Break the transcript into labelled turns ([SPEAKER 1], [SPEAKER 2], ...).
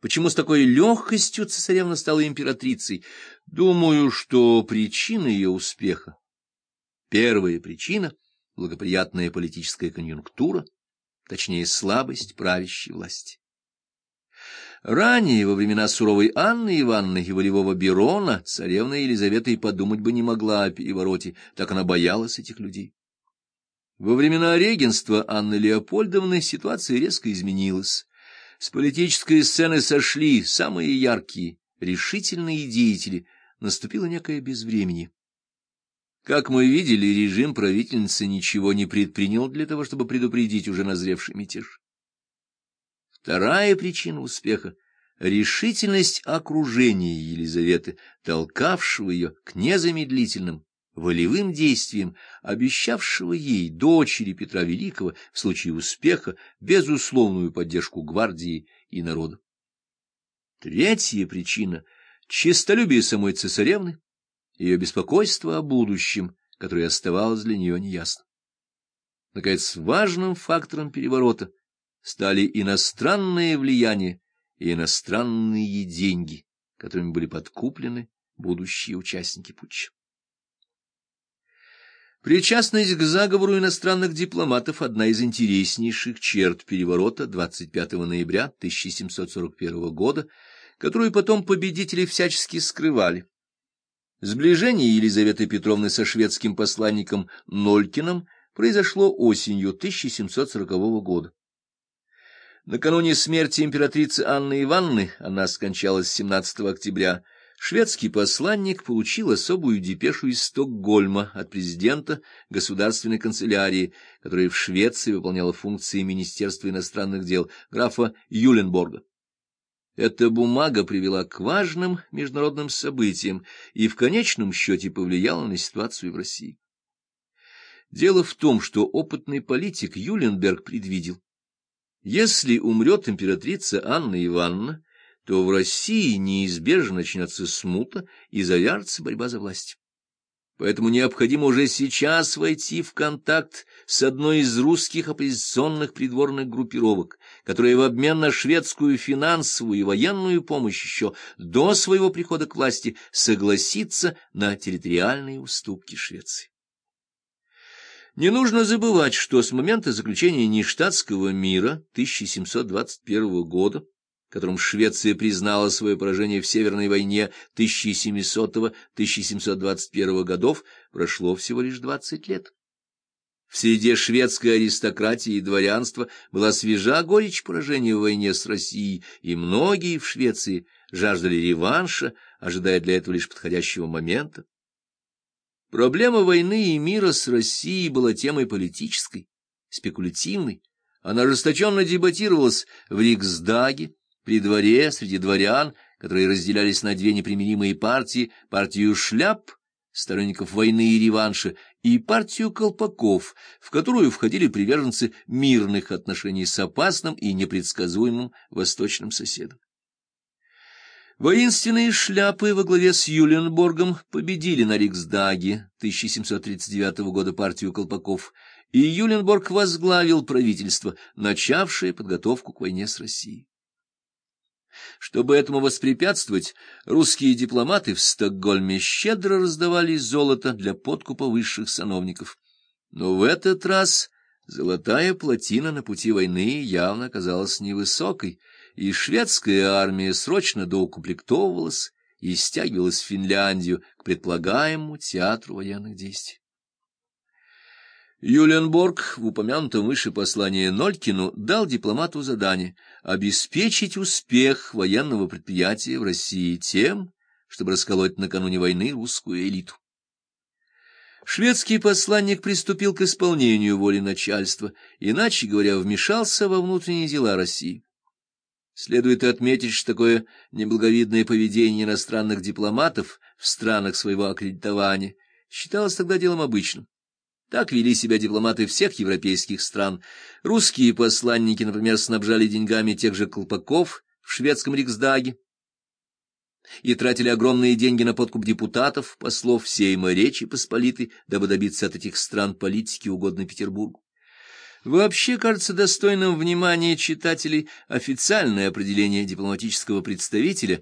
[SPEAKER 1] Почему с такой легкостью цесаревна стала императрицей? Думаю, что причина ее успеха. Первая причина — благоприятная политическая конъюнктура, точнее, слабость правящей власти. Ранее, во времена суровой Анны Ивановны и волевого Берона, царевна Елизавета и подумать бы не могла о перевороте, так она боялась этих людей. Во времена регенства Анны Леопольдовны ситуация резко изменилась. С политической сцены сошли самые яркие, решительные деятели, наступило некое безвременье. Как мы видели, режим правительницы ничего не предпринял для того, чтобы предупредить уже назревший мятеж. Вторая причина успеха — решительность окружения Елизаветы, толкавшего ее к незамедлительным волевым действием, обещавшего ей, дочери Петра Великого, в случае успеха, безусловную поддержку гвардии и народа. Третья причина — честолюбие самой цесаревны, ее беспокойство о будущем, которое оставалось для нее неясно. Наконец, важным фактором переворота стали иностранные влияния и иностранные деньги, которыми были подкуплены будущие участники путча. Причастность к заговору иностранных дипломатов – одна из интереснейших черт переворота 25 ноября 1741 года, которую потом победители всячески скрывали. Сближение Елизаветы Петровны со шведским посланником Нолькиным произошло осенью 1740 года. Накануне смерти императрицы Анны Ивановны, она скончалась 17 октября, шведский посланник получил особую депешу из Стокгольма от президента государственной канцелярии, которая в Швеции выполняла функции Министерства иностранных дел, графа Юленборга. Эта бумага привела к важным международным событиям и в конечном счете повлияла на ситуацию в России. Дело в том, что опытный политик Юленберг предвидел, если умрет императрица Анна Ивановна, то в России неизбежно начнется смута и завяжется борьба за власть. Поэтому необходимо уже сейчас войти в контакт с одной из русских оппозиционных придворных группировок, которая в обмен на шведскую финансовую и военную помощь еще до своего прихода к власти согласится на территориальные уступки Швеции. Не нужно забывать, что с момента заключения Ништадтского мира 1721 года которым Швеция признала свое поражение в Северной войне 1700-1721 годов, прошло всего лишь 20 лет. В среде шведской аристократии и дворянства была свежа горечь поражения в войне с Россией, и многие в Швеции жаждали реванша, ожидая для этого лишь подходящего момента. Проблема войны и мира с Россией была темой политической, спекулятивной. Она ожесточенно дебатировалась в Риксдаге, при дворе, среди дворян, которые разделялись на две непримиримые партии, партию шляп, сторонников войны и реванша, и партию колпаков, в которую входили приверженцы мирных отношений с опасным и непредсказуемым восточным соседом. Воинственные шляпы во главе с Юленборгом победили на Риксдаге 1739 года партию колпаков, и Юленборг возглавил правительство, начавшее подготовку к войне с Россией. Чтобы этому воспрепятствовать, русские дипломаты в Стокгольме щедро раздавали золото для подкупа высших сановников. Но в этот раз золотая плотина на пути войны явно оказалась невысокой, и шведская армия срочно доукомплектовывалась и стягивалась в Финляндию к предполагаемому театру военных действий. Юленборг в упомянутом выше послании Нолькину дал дипломату задание обеспечить успех военного предприятия в России тем, чтобы расколоть накануне войны русскую элиту. Шведский посланник приступил к исполнению воли начальства, иначе говоря, вмешался во внутренние дела России. Следует отметить, что такое неблаговидное поведение иностранных дипломатов в странах своего аккредитования считалось тогда делом обычным. Так вели себя дипломаты всех европейских стран. Русские посланники, например, снабжали деньгами тех же колпаков в шведском Риксдаге и тратили огромные деньги на подкуп депутатов, послов Сейма Речи Посполитой, дабы добиться от этих стран политики, угодной Петербургу. Вообще кажется достойным внимания читателей официальное определение дипломатического представителя